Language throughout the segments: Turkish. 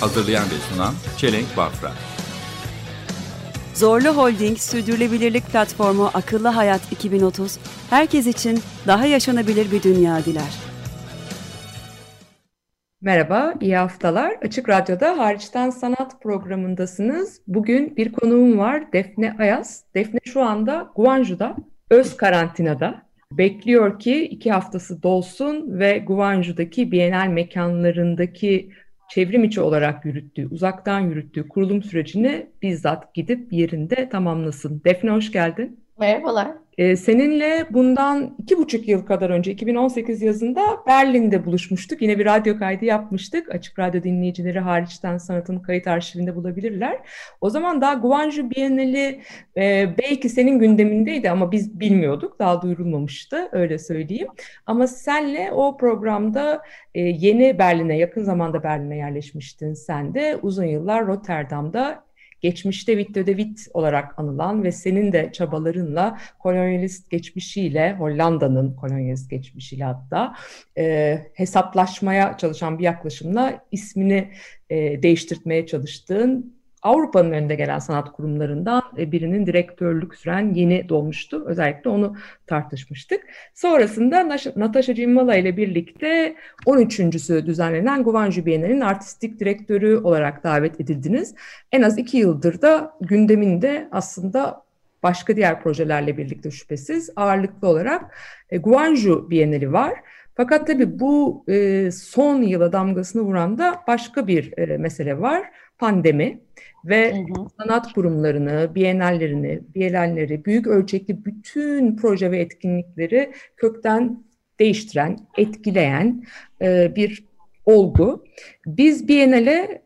Hazırlayan ve sunan Çelenk Bafra Zorlu Holding Sürdürülebilirlik Platformu Akıllı Hayat 2030, herkes için daha yaşanabilir bir dünya diler. Merhaba, iyi haftalar. Açık Radyo'da Hariçten Sanat programındasınız. Bugün bir konuğum var, Defne Ayaz. Defne şu anda Guangzhou'da, öz karantinada. Bekliyor ki iki haftası dolsun ve Guangzhou'daki Bienal mekanlarındaki çevrim içi olarak yürüttüğü, uzaktan yürüttüğü kurulum sürecini bizzat gidip yerinde tamamlasın. Defne hoş geldin. Merhabalar. Ee, seninle bundan iki buçuk yıl kadar önce 2018 yazında Berlin'de buluşmuştuk. Yine bir radyo kaydı yapmıştık. Açık Radyo dinleyicileri hariçten sanatın kayıt arşivinde bulabilirler. O zaman daha Guangzhou Bienali e, belki senin gündemindeydi ama biz bilmiyorduk. Daha duyurulmamıştı öyle söyleyeyim. Ama senle o programda e, yeni Berlin'e yakın zamanda Berlin'e yerleşmiştin sen de. Uzun yıllar Rotterdam'da geçmişte Witte de Witt olarak anılan ve senin de çabalarınla kolonyalist geçmişiyle, Hollanda'nın kolonyalist geçmişiyle hatta e, hesaplaşmaya çalışan bir yaklaşımla ismini e, değiştirtmeye çalıştığın Avrupa'nın önünde gelen sanat kurumlarından e, birinin direktörlük süren yeni dolmuştu. Özellikle onu tartışmıştık. Sonrasında Natasha Cimvala ile birlikte 13.sü düzenlenen Guangzhou Bienali'nin artistik direktörü olarak davet edildiniz. En az iki yıldır da gündeminde aslında başka diğer projelerle birlikte şüphesiz ağırlıklı olarak e, Guangzhou Bienali var. Fakat tabii bu e, son yıla damgasını vuran da başka bir e, mesele var. Pandemi ve hı hı. sanat kurumlarını, bienallerini, bienalleri, büyük ölçekli bütün proje ve etkinlikleri kökten değiştiren, etkileyen e, bir olgu. Biz Biennale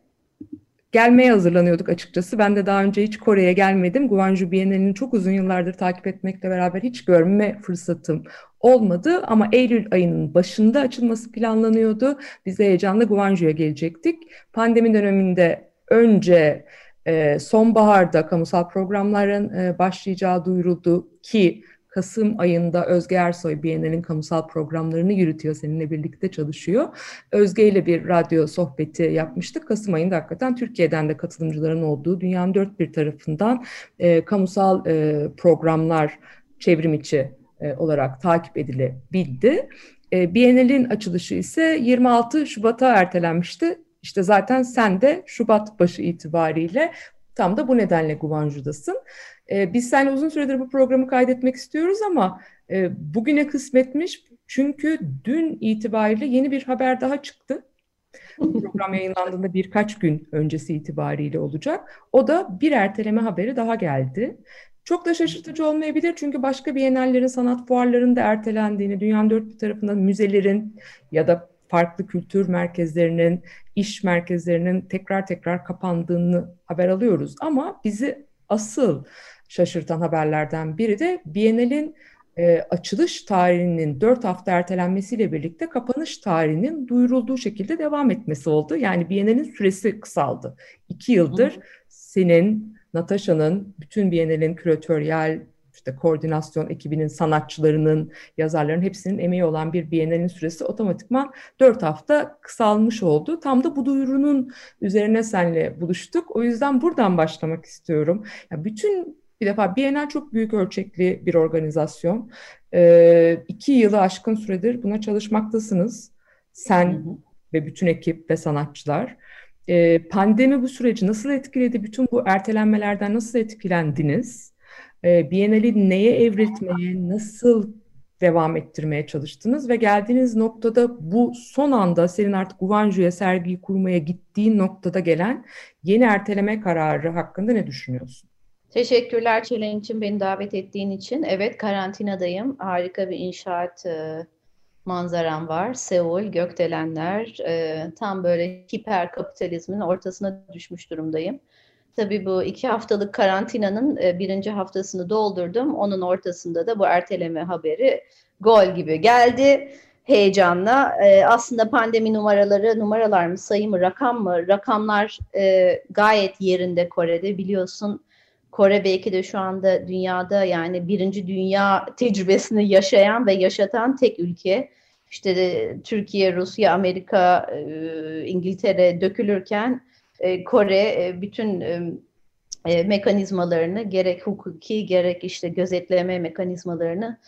gelmeye hazırlanıyorduk açıkçası. Ben de daha önce hiç Kore'ye gelmedim. Guangzhou Bienali'ni çok uzun yıllardır takip etmekle beraber hiç görme fırsatım olmadı ama Eylül ayının başında açılması planlanıyordu. Biz de heyecanla Guangzhou'ya gelecektik. Pandemi döneminde önce e, sonbaharda kamusal programların e, başlayacağı duyuruldu ki Kasım ayında Özge Ersoy Bienal'in kamusal programlarını yürütüyor, seninle birlikte çalışıyor. Özge ile bir radyo sohbeti yapmıştık. Kasım ayında hakikaten Türkiye'den de katılımcıların olduğu dünyanın dört bir tarafından e, kamusal e, programlar çevrim içi e, olarak takip edilebildi. E, Bienal'in açılışı ise 26 Şubat'a ertelenmişti. İşte zaten sen de Şubat başı itibariyle tam da bu nedenle Guangzhou'dasın. Ee, biz seninle uzun süredir bu programı kaydetmek istiyoruz ama e, bugüne kısmetmiş çünkü dün itibariyle yeni bir haber daha çıktı. Program yayınlandığında birkaç gün öncesi itibariyle olacak. O da bir erteleme haberi daha geldi. Çok da şaşırtıcı olmayabilir çünkü başka bienallerin, sanat fuarlarının da ertelendiğini, dünyanın dört bir tarafından müzelerin ya da farklı kültür merkezlerinin, iş merkezlerinin tekrar tekrar kapandığını haber alıyoruz. Ama bizi asıl şaşırtan haberlerden biri de Bienal'in e, açılış tarihinin dört hafta ertelenmesiyle birlikte kapanış tarihinin duyurulduğu şekilde devam etmesi oldu. Yani Bienal'in süresi kısaldı. İki yıldır senin, Natasha'nın, bütün Bienal'in küratöryel işte koordinasyon ekibinin, sanatçılarının, yazarların hepsinin emeği olan bir Biennale'nin süresi otomatikman dört hafta kısalmış oldu. Tam da bu duyurunun üzerine senle buluştuk. O yüzden buradan başlamak istiyorum. Ya bütün bir defa Bienal çok büyük ölçekli bir organizasyon. Ee, iki yılı aşkın süredir buna çalışmaktasınız. Sen hı hı. ve bütün ekip ve sanatçılar. Ee, pandemi bu süreci nasıl etkiledi? Bütün bu ertelenmelerden nasıl etkilendiniz? e, Biennale'i neye evriltmeye, nasıl devam ettirmeye çalıştınız ve geldiğiniz noktada bu son anda senin artık Guangzhou'ya sergiyi kurmaya gittiğin noktada gelen yeni erteleme kararı hakkında ne düşünüyorsun? Teşekkürler Çelen için beni davet ettiğin için. Evet karantinadayım. Harika bir inşaat e, manzaram var. Seul, gökdelenler, e, tam böyle hiper kapitalizmin ortasına düşmüş durumdayım. Tabii bu iki haftalık karantinanın e, birinci haftasını doldurdum. Onun ortasında da bu erteleme haberi gol gibi geldi heyecanla. E, aslında pandemi numaraları, numaralar mı, sayı mı, rakam mı? Rakamlar e, gayet yerinde Kore'de biliyorsun. Kore belki de şu anda dünyada yani birinci dünya tecrübesini yaşayan ve yaşatan tek ülke. İşte de Türkiye, Rusya, Amerika, e, İngiltere dökülürken e, Kore e, bütün mekanizmalarını gerek hukuki gerek işte gözetleme mekanizmalarını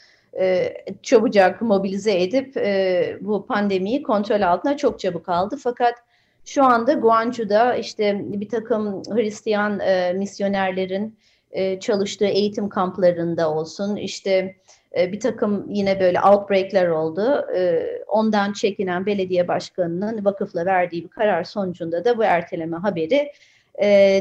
çabucak mobilize edip bu pandemiyi kontrol altına çok çabuk aldı. Fakat şu anda Guangzhou'da işte bir takım Hristiyan misyonerlerin çalıştığı eğitim kamplarında olsun işte bir takım yine böyle outbreakler oldu. ondan çekinen belediye başkanının vakıfla verdiği bir karar sonucunda da bu erteleme haberi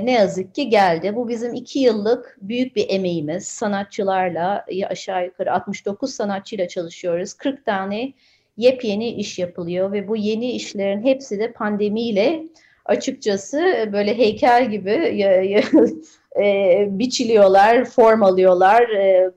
ne yazık ki geldi. Bu bizim iki yıllık büyük bir emeğimiz. Sanatçılarla aşağı yukarı 69 sanatçıyla çalışıyoruz. 40 tane yepyeni iş yapılıyor ve bu yeni işlerin hepsi de pandemiyle açıkçası böyle heykel gibi e, biçiliyorlar, form alıyorlar. E,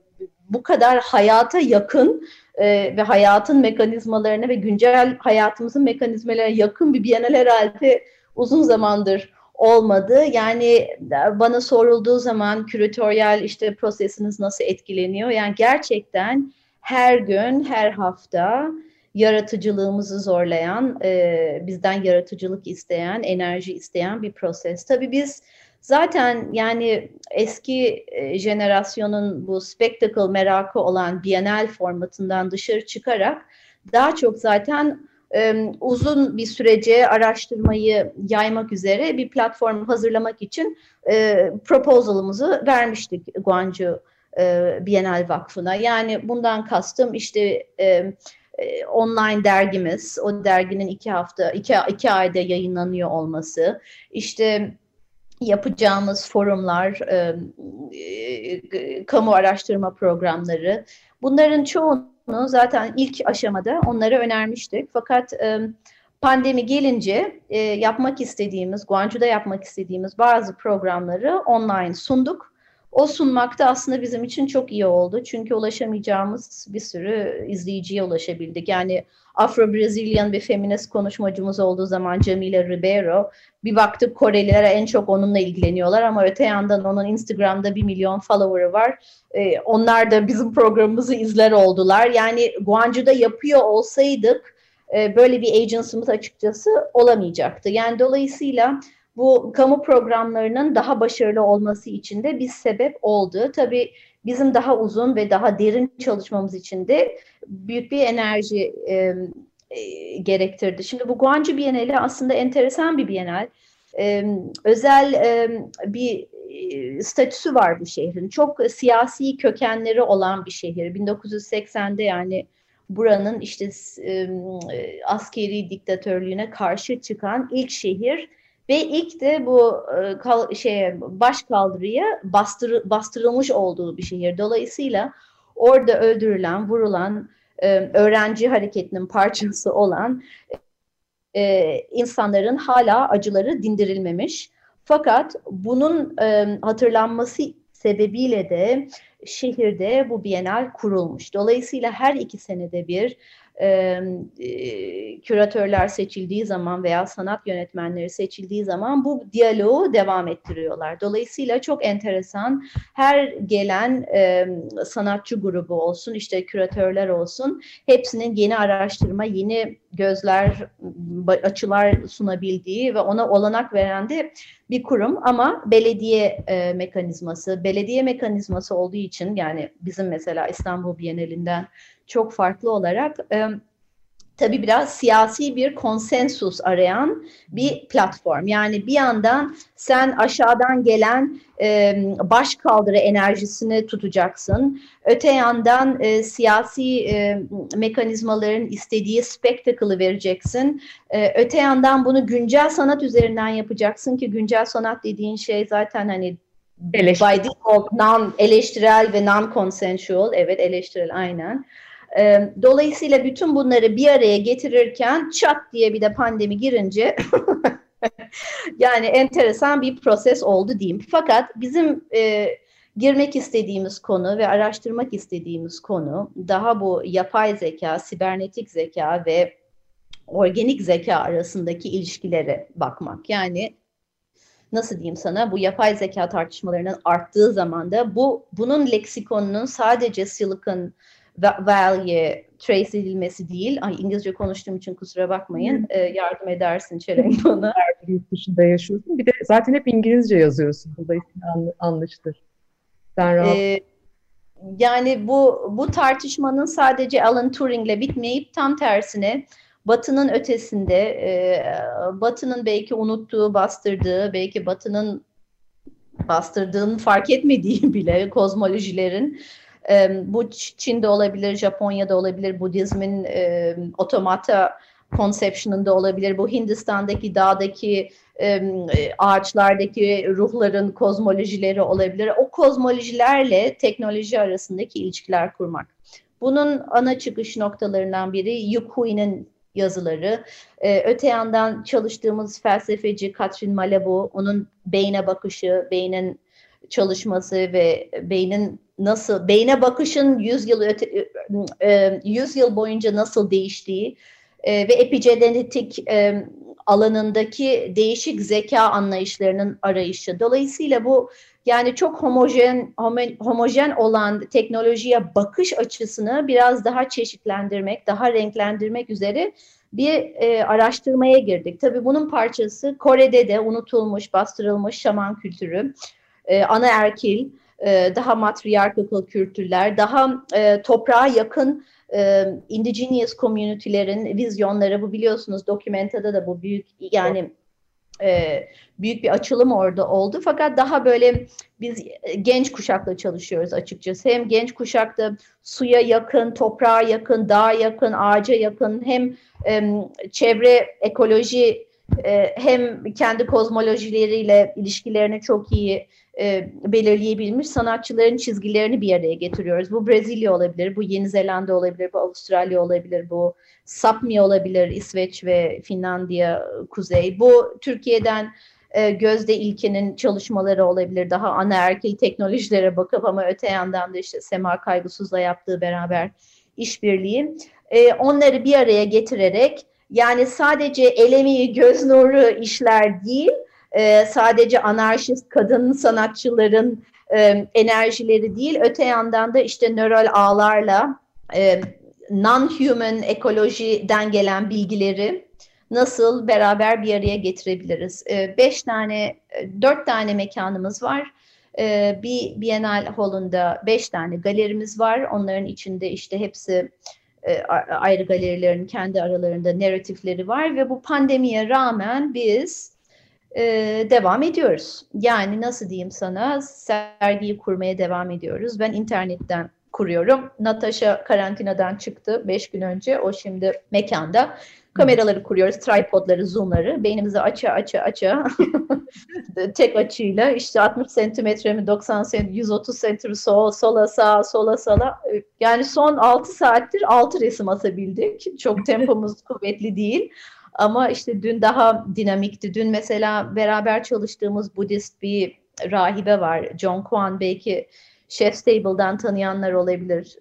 bu kadar hayata yakın e, ve hayatın mekanizmalarına ve güncel hayatımızın mekanizmalarına yakın bir Biennale herhalde uzun zamandır olmadı. Yani bana sorulduğu zaman küratöryel işte prosesiniz nasıl etkileniyor? Yani gerçekten her gün, her hafta yaratıcılığımızı zorlayan, e, bizden yaratıcılık isteyen, enerji isteyen bir proses. Tabii biz Zaten yani eski e, jenerasyonun bu spectacle merakı olan Bienal formatından dışarı çıkarak daha çok zaten e, uzun bir sürece araştırmayı yaymak üzere bir platform hazırlamak için e, proposalımızı vermiştik Guangzhou e, Bienal Vakfı'na. Yani bundan kastım işte e, e, online dergimiz, o derginin iki hafta, iki, iki ayda yayınlanıyor olması, işte yapacağımız forumlar, e, e, kamu araştırma programları bunların çoğunu zaten ilk aşamada onlara önermiştik. Fakat e, pandemi gelince e, yapmak istediğimiz, Guangzhou'da yapmak istediğimiz bazı programları online sunduk. O sunmakta aslında bizim için çok iyi oldu. Çünkü ulaşamayacağımız bir sürü izleyiciye ulaşabildik. Yani Afro-Brezilyan bir feminist konuşmacımız olduğu zaman Camila Ribeiro bir baktık Korelilere en çok onunla ilgileniyorlar ama öte yandan onun Instagram'da bir milyon follower'ı var. Ee, onlar da bizim programımızı izler oldular. Yani Guangzhou'da yapıyor olsaydık e, böyle bir agency'miz açıkçası olamayacaktı. Yani dolayısıyla bu kamu programlarının daha başarılı olması için de bir sebep oldu. Tabii bizim daha uzun ve daha derin çalışmamız için de büyük bir enerji e, e, gerektirdi. Şimdi bu Guangzhou Bienali aslında enteresan bir bienal. E, özel e, bir statüsü var bu şehrin. Çok siyasi kökenleri olan bir şehir. 1980'de yani buranın işte e, askeri diktatörlüğüne karşı çıkan ilk şehir ve ilk de bu e, kal, şeye baş kaldırıya bastır, bastırılmış olduğu bir şehir. Dolayısıyla orada öldürülen, vurulan e, öğrenci hareketinin parçası olan e, insanların hala acıları dindirilmemiş. Fakat bunun e, hatırlanması sebebiyle de şehirde bu Bienal kurulmuş. Dolayısıyla her iki senede bir e, küratörler seçildiği zaman veya sanat yönetmenleri seçildiği zaman bu diyaloğu devam ettiriyorlar. Dolayısıyla çok enteresan her gelen e, sanatçı grubu olsun işte küratörler olsun hepsinin yeni araştırma, yeni gözler, açılar sunabildiği ve ona olanak veren de bir kurum. Ama belediye e, mekanizması, belediye mekanizması olduğu için yani bizim mesela İstanbul Bienalinden çok farklı olarak e, tabii biraz siyasi bir konsensus arayan bir platform. Yani bir yandan sen aşağıdan gelen e, baş kaldırı enerjisini tutacaksın. Öte yandan e, siyasi e, mekanizmaların istediği spektaklı vereceksin. E, öte yandan bunu güncel sanat üzerinden yapacaksın ki güncel sanat dediğin şey zaten hani Eleştirel. by default non eleştirel ve non consensual evet eleştirel aynen. E, dolayısıyla bütün bunları bir araya getirirken çat diye bir de pandemi girince yani enteresan bir proses oldu diyeyim. Fakat bizim e, girmek istediğimiz konu ve araştırmak istediğimiz konu daha bu yapay zeka, sibernetik zeka ve organik zeka arasındaki ilişkilere bakmak. Yani nasıl diyeyim sana bu yapay zeka tartışmalarının arttığı zaman da bu bunun leksikonunun sadece Silicon Valley trace edilmesi değil. Ay İngilizce konuştuğum için kusura bakmayın. E, yardım edersin Çelenk bana. Yurt dışında yaşıyorsun. Bir de zaten hep İngilizce yazıyorsun. Dolayısıyla anlı- anlaşılır. Sen rahat. Ee, yani bu bu tartışmanın sadece Alan Turing'le bitmeyip tam tersine Batı'nın ötesinde, e, Batı'nın belki unuttuğu, bastırdığı, belki Batı'nın bastırdığını fark etmediği bile kozmolojilerin e, bu Çin'de olabilir, Japonya'da olabilir, Budizmin otomata conception'ında olabilir, bu Hindistan'daki dağdaki ağaçlardaki ruhların kozmolojileri olabilir. O kozmolojilerle teknoloji arasındaki ilişkiler kurmak. Bunun ana çıkış noktalarından biri Yukui'nin yazıları. Ee, öte yandan çalıştığımız felsefeci Katrin Malabou, onun beyne bakışı, beynin çalışması ve beynin nasıl, beyne bakışın 100 yıl öte, e, 100 yıl boyunca nasıl değiştiği e, ve epigenetik e, alanındaki değişik zeka anlayışlarının arayışı. Dolayısıyla bu yani çok homojen homo- homojen olan teknolojiye bakış açısını biraz daha çeşitlendirmek, daha renklendirmek üzere bir e, araştırmaya girdik. Tabii bunun parçası Kore'de de unutulmuş, bastırılmış şaman kültürü, e, anaerkil, e, daha matriarkal kültürler, daha e, toprağa yakın e, indigenous community'lerin vizyonları bu biliyorsunuz Dokumenta'da da bu büyük yani e, büyük bir açılım orada oldu. Fakat daha böyle biz genç kuşakla çalışıyoruz açıkçası. Hem genç kuşakta suya yakın, toprağa yakın, dağa yakın, ağaca yakın hem e, çevre ekoloji e, hem kendi kozmolojileriyle ilişkilerini çok iyi e, belirleyebilmiş sanatçıların çizgilerini bir araya getiriyoruz. Bu Brezilya olabilir, bu Yeni Zelanda olabilir, bu Avustralya olabilir, bu Sapmi olabilir, İsveç ve Finlandiya, Kuzey. Bu Türkiye'den e, Gözde İlke'nin çalışmaları olabilir. Daha anaerkil teknolojilere bakıp ama öte yandan da işte Sema Kaygısız'la yaptığı beraber işbirliği. E, onları bir araya getirerek yani sadece el emeği, göz nuru işler değil, e, sadece anarşist kadın sanatçıların e, enerjileri değil, öte yandan da işte nöral ağlarla e, non-human ekolojiden gelen bilgileri nasıl beraber bir araya getirebiliriz? E, beş tane, e, dört tane mekanımız var. E, bir Bienal Hall'unda beş tane galerimiz var. Onların içinde işte hepsi ayrı galerilerin kendi aralarında narratifleri var ve bu pandemiye rağmen biz e, devam ediyoruz. Yani nasıl diyeyim sana sergiyi kurmaya devam ediyoruz. Ben internetten kuruyorum. Natasha karantinadan çıktı 5 gün önce. O şimdi mekanda. Kameraları kuruyoruz, tripodları, zoomları. Beynimizi aça aça aça tek açıyla işte 60 santimetre mi 90 santimetre 130 santimetre sol, sola sağ sola sala yani son 6 saattir 6 resim atabildik. Çok tempomuz kuvvetli değil. Ama işte dün daha dinamikti. Dün mesela beraber çalıştığımız Budist bir rahibe var. John Kwan belki Chef's Table'dan tanıyanlar olabilir.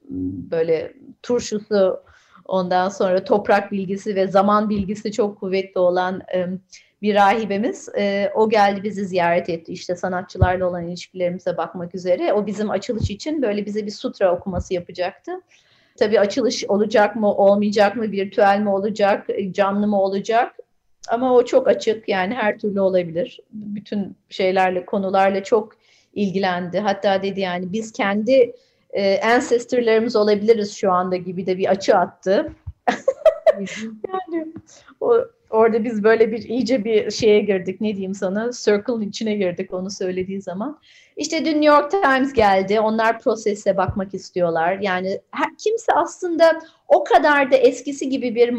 Böyle turşusu ondan sonra toprak bilgisi ve zaman bilgisi çok kuvvetli olan e, bir rahibemiz. E, o geldi bizi ziyaret etti. İşte sanatçılarla olan ilişkilerimize bakmak üzere. O bizim açılış için böyle bize bir sutra okuması yapacaktı. Tabii açılış olacak mı, olmayacak mı, virtüel mi olacak, canlı mı olacak? Ama o çok açık yani her türlü olabilir. Bütün şeylerle, konularla çok ilgilendi. Hatta dedi yani biz kendi e, ancestorlarımız olabiliriz şu anda gibi de bir açı attı. yani o, orada biz böyle bir iyice bir şeye girdik. Ne diyeyim sana? Circle'ın içine girdik onu söylediği zaman. İşte dün New York Times geldi. Onlar prosese bakmak istiyorlar. Yani her, kimse aslında o kadar da eskisi gibi bir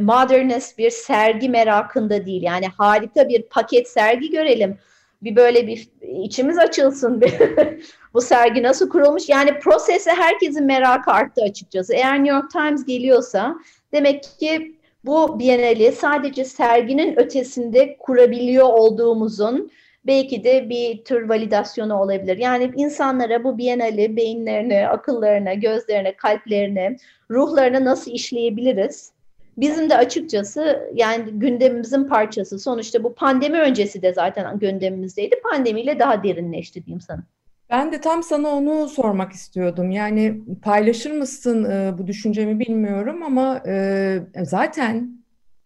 modernist bir sergi merakında değil. Yani harika bir paket sergi görelim. Bir böyle bir içimiz açılsın. bu sergi nasıl kurulmuş? Yani prosese herkesin merakı arttı açıkçası. Eğer New York Times geliyorsa demek ki bu Biennale sadece serginin ötesinde kurabiliyor olduğumuzun belki de bir tür validasyonu olabilir. Yani insanlara bu Biennale beyinlerine, akıllarına, gözlerine, kalplerine, ruhlarına nasıl işleyebiliriz? Bizim de açıkçası yani gündemimizin parçası. Sonuçta bu pandemi öncesi de zaten gündemimizdeydi. Pandemiyle daha derinleşti diyeyim sana. Ben de tam sana onu sormak istiyordum. Yani paylaşır mısın e, bu düşüncemi bilmiyorum ama e, zaten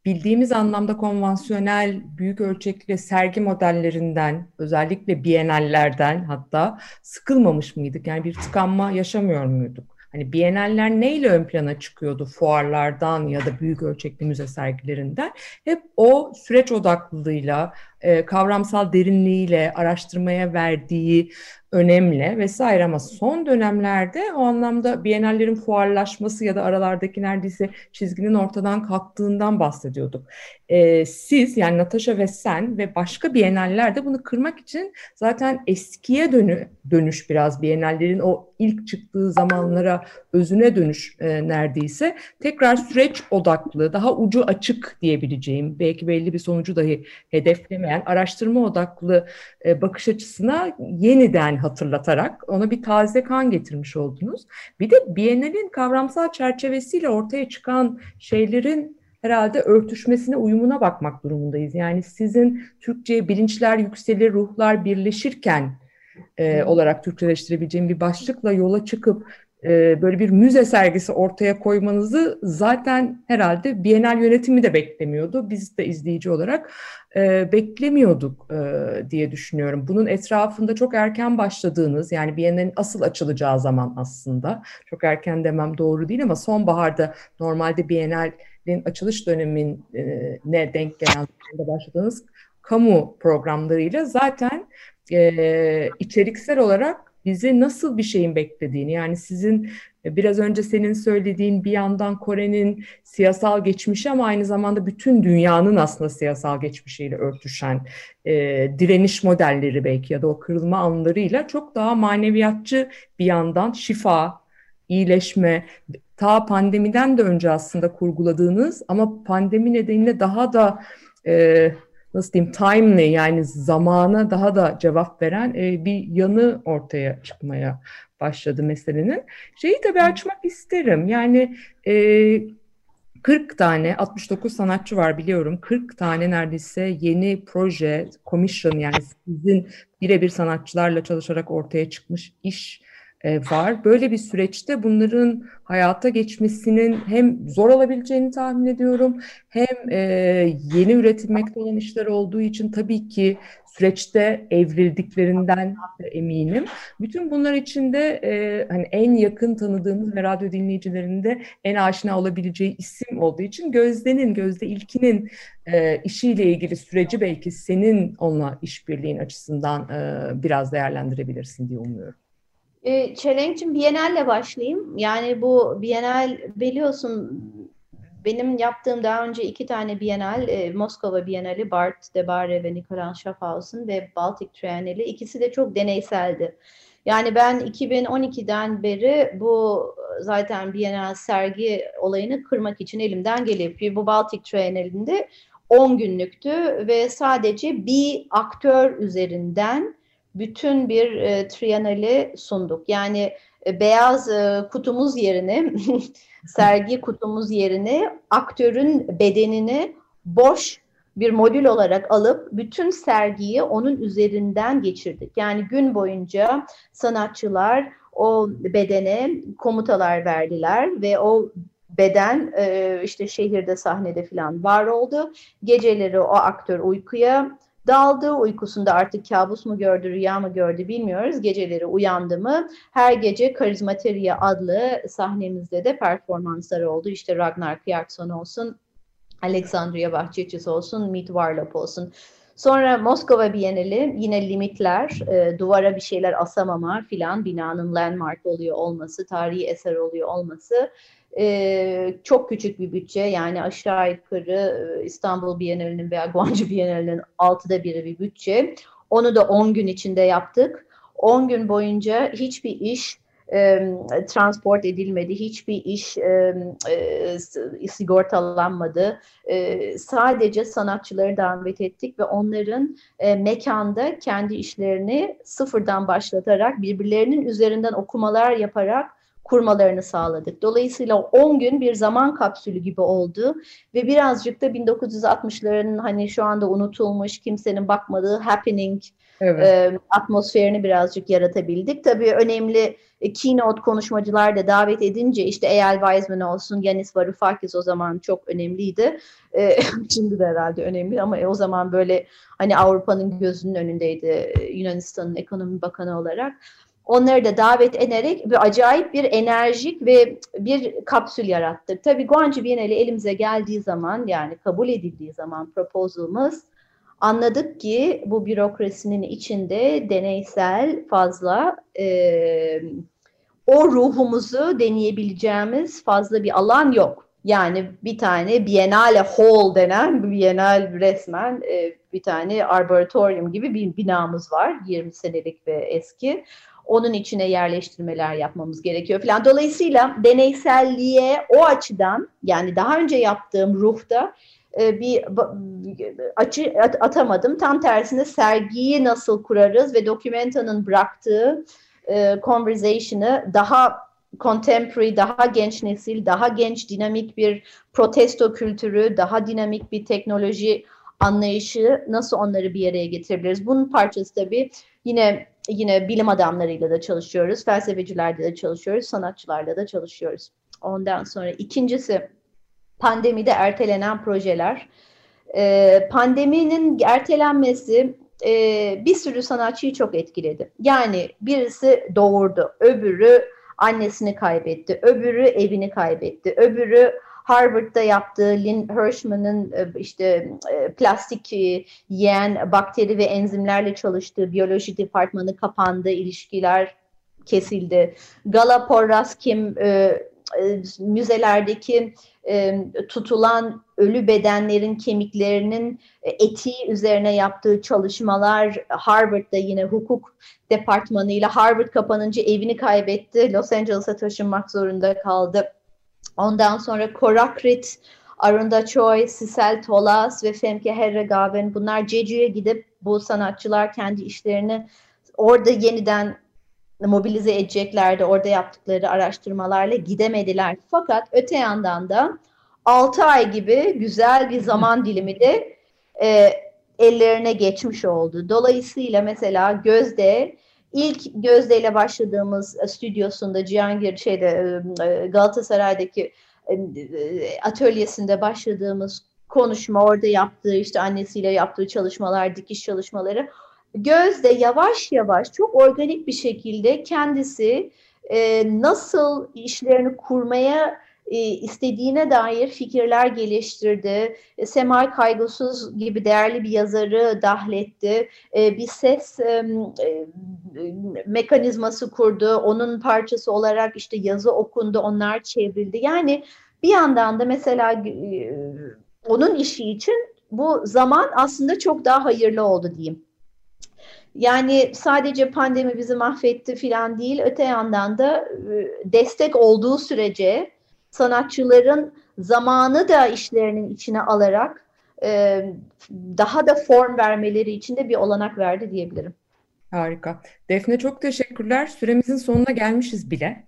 bildiğimiz anlamda konvansiyonel büyük ölçekli sergi modellerinden özellikle bienallerden hatta sıkılmamış mıydık? Yani bir tıkanma yaşamıyor muyduk? Hani bienaller neyle ön plana çıkıyordu fuarlardan ya da büyük ölçekli müze sergilerinden? Hep o süreç odaklılığıyla, e, kavramsal derinliğiyle, araştırmaya verdiği önemli vesaire ama son dönemlerde o anlamda bienallerin fuarlaşması ya da aralardaki neredeyse çizginin ortadan kalktığından bahsediyorduk. Ee, siz yani Natasha ve sen ve başka bienallerde bunu kırmak için zaten eskiye dönü, dönüş biraz bienallerin o ilk çıktığı zamanlara özüne dönüş e, neredeyse tekrar süreç odaklı daha ucu açık diyebileceğim belki belli bir sonucu dahi hedeflemeyen araştırma odaklı e, bakış açısına yeniden hatırlatarak ona bir taze kan getirmiş oldunuz. Bir de Biennale'in kavramsal çerçevesiyle ortaya çıkan şeylerin herhalde örtüşmesine, uyumuna bakmak durumundayız. Yani sizin Türkçe bilinçler yükselir, ruhlar birleşirken e, olarak Türkçeleştirebileceğim bir başlıkla yola çıkıp e, böyle bir müze sergisi ortaya koymanızı zaten herhalde Bienal yönetimi de beklemiyordu. Biz de izleyici olarak e, beklemiyorduk e, diye düşünüyorum. Bunun etrafında çok erken başladığınız yani Biennale'nin asıl açılacağı zaman aslında çok erken demem doğru değil ama sonbaharda normalde Biennale'nin açılış dönemine denk gelen başladığınız kamu programlarıyla zaten içeriksel olarak bizi nasıl bir şeyin beklediğini yani sizin e, biraz önce senin söylediğin bir yandan Kore'nin siyasal geçmişi ama aynı zamanda bütün dünyanın aslında siyasal geçmişiyle örtüşen e, direniş modelleri belki ya da o kırılma anlarıyla çok daha maneviyatçı bir yandan şifa, iyileşme, ta pandemiden de önce aslında kurguladığınız ama pandemi nedeniyle daha da e, nasıl diyeyim timely yani zamana daha da cevap veren e, bir yanı ortaya çıkmaya başladı meselenin. Şeyi tabii açmak isterim. Yani e, 40 tane 69 sanatçı var biliyorum. 40 tane neredeyse yeni proje, commission yani sizin birebir sanatçılarla çalışarak ortaya çıkmış iş var. Böyle bir süreçte bunların hayata geçmesinin hem zor olabileceğini tahmin ediyorum hem e, yeni üretilmekte olan işler olduğu için tabii ki süreçte evrildiklerinden eminim. Bütün bunlar içinde e, hani en yakın tanıdığımız ve radyo dinleyicilerinde en aşina olabileceği isim olduğu için Gözde'nin, Gözde İlkin'in e, işiyle ilgili süreci belki senin onunla işbirliğin açısından e, biraz değerlendirebilirsin diye umuyorum. E, Çelenk'cim Biennale başlayayım. Yani bu Biennale biliyorsun benim yaptığım daha önce iki tane Biennale, e, Moskova Biennale, Bart Debare ve Nicolas Schaffhausen ve Baltic Triennale ikisi de çok deneyseldi. Yani ben 2012'den beri bu zaten Biennale sergi olayını kırmak için elimden gelip bu Baltic Triennale'inde 10 günlüktü ve sadece bir aktör üzerinden bütün bir e, triyanali sunduk. Yani e, beyaz e, kutumuz yerine, sergi kutumuz yerine aktörün bedenini boş bir modül olarak alıp bütün sergiyi onun üzerinden geçirdik. Yani gün boyunca sanatçılar o bedene komutalar verdiler ve o beden e, işte şehirde sahnede falan var oldu. Geceleri o aktör uykuya Daldı uykusunda artık kabus mu gördü, rüya mı gördü bilmiyoruz. Geceleri uyandı mı? Her gece Karizmateria adlı sahnemizde de performansları oldu. İşte Ragnar Kjarkson olsun, Alexandria Bahçeçis olsun, Meet Warlop olsun. Sonra Moskova Bienali yine limitler, e, duvara bir şeyler asamama filan, binanın landmark oluyor olması, tarihi eser oluyor olması e, çok küçük bir bütçe yani aşağı yukarı İstanbul Bienalinin veya Guangzhou Bienalinin altıda biri bir bütçe. Onu da 10 gün içinde yaptık. 10 gün boyunca hiçbir iş e, transport edilmedi, hiçbir iş e, e, sigortalanmadı. E, sadece sanatçıları davet ettik ve onların e, mekanda kendi işlerini sıfırdan başlatarak birbirlerinin üzerinden okumalar yaparak kurmalarını sağladık. Dolayısıyla 10 gün bir zaman kapsülü gibi oldu ve birazcık da 1960'ların hani şu anda unutulmuş kimsenin bakmadığı happening evet. e, atmosferini birazcık yaratabildik. Tabii önemli e, keynote konuşmacılar da davet edince işte Eyal Weizmann olsun, Yanis Varoufakis o zaman çok önemliydi. E, şimdi de herhalde önemli ama e, o zaman böyle hani Avrupa'nın gözünün önündeydi e, Yunanistan'ın ekonomi bakanı olarak. Onları da davet ederek bir acayip bir enerjik ve bir kapsül yarattık. Tabii Guangzhou Bienali elimize geldiği zaman yani kabul edildiği zaman proposalımız anladık ki bu bürokrasinin içinde deneysel fazla e, o ruhumuzu deneyebileceğimiz fazla bir alan yok. Yani bir tane Biennale Hall denen Biennale resmen e, bir tane arboretorium gibi bir binamız var. 20 senelik ve eski. Onun içine yerleştirmeler yapmamız gerekiyor falan. Dolayısıyla deneyselliğe o açıdan yani daha önce yaptığım ruhta e, bir açı atamadım. Tam tersine sergiyi nasıl kurarız ve Dokumenta'nın bıraktığı e, conversation'ı daha contemporary, daha genç nesil, daha genç dinamik bir protesto kültürü, daha dinamik bir teknoloji anlayışı nasıl onları bir araya getirebiliriz? Bunun parçası tabii yine yine bilim adamlarıyla da çalışıyoruz, felsefecilerle de çalışıyoruz, sanatçılarla da çalışıyoruz. Ondan sonra ikincisi pandemide ertelenen projeler. Ee, pandeminin ertelenmesi e, bir sürü sanatçıyı çok etkiledi. Yani birisi doğurdu, öbürü annesini kaybetti, öbürü evini kaybetti, öbürü Harvard'da yaptığı Lynn Hirschman'ın e, işte e, plastik e, yiyen bakteri ve enzimlerle çalıştığı biyoloji departmanı kapandı, ilişkiler kesildi. Gala Porras Kim müzelerdeki tutulan ölü bedenlerin kemiklerinin etiği üzerine yaptığı çalışmalar Harvard'da yine hukuk departmanıyla Harvard kapanınca evini kaybetti. Los Angeles'a taşınmak zorunda kaldı. Ondan sonra Korakrit, Arunda Choi, Sisel Tolas ve Femke Herregaven bunlar Jeju'ya gidip bu sanatçılar kendi işlerini orada yeniden mobilize edeceklerdi. Orada yaptıkları araştırmalarla gidemediler. Fakat öte yandan da 6 ay gibi güzel bir zaman dilimi de e, ellerine geçmiş oldu. Dolayısıyla mesela Gözde ilk Gözde başladığımız stüdyosunda Cihangir şeyde e, Galatasaray'daki e, atölyesinde başladığımız konuşma orada yaptığı işte annesiyle yaptığı çalışmalar, dikiş çalışmaları. Gözde yavaş yavaş çok organik bir şekilde kendisi e, nasıl işlerini kurmaya e, istediğine dair fikirler geliştirdi. E, Semay Kaygısız gibi değerli bir yazarı dahletti. E, bir ses e, e, mekanizması kurdu. Onun parçası olarak işte yazı okundu, onlar çevrildi. Yani bir yandan da mesela onun işi için bu zaman aslında çok daha hayırlı oldu diyeyim. Yani sadece pandemi bizi mahvetti falan değil, öte yandan da destek olduğu sürece sanatçıların zamanı da işlerinin içine alarak e, daha da form vermeleri için de bir olanak verdi diyebilirim. Harika. Defne çok teşekkürler. Süremizin sonuna gelmişiz bile.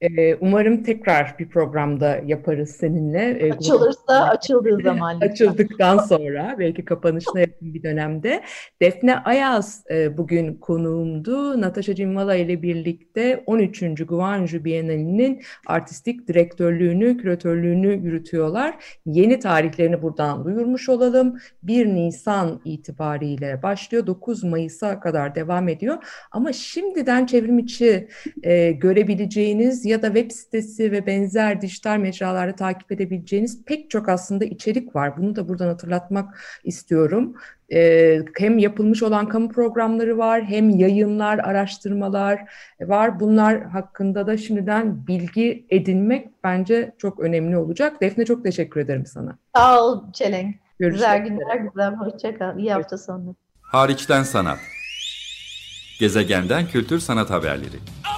Ee, umarım tekrar bir programda yaparız seninle. Ee, Açılırsa açıldığı zaman. Açıldıktan sonra belki kapanışına yakın bir dönemde. Defne Ayaz e, bugün konuğumdu. Natasha Cimvala ile birlikte 13. Guangzhou Bienalinin artistik direktörlüğünü, küratörlüğünü yürütüyorlar. Yeni tarihlerini buradan duyurmuş olalım. 1 Nisan itibariyle başlıyor. 9 Mayıs'a kadar devam ediyor. Ama şimdiden çevrim içi e, görebileceğiniz ya da web sitesi ve benzer dijital mecralarda takip edebileceğiniz pek çok aslında içerik var. Bunu da buradan hatırlatmak istiyorum. Ee, hem yapılmış olan kamu programları var, hem yayınlar, araştırmalar var. Bunlar hakkında da şimdiden bilgi edinmek bence çok önemli olacak. Defne çok teşekkür ederim sana. Sağ ol Çelenk. Güzel günler, güzel. Hoşçakal. İyi hafta sonu. Hariçten Sanat Gezegenden Kültür Sanat Haberleri oh!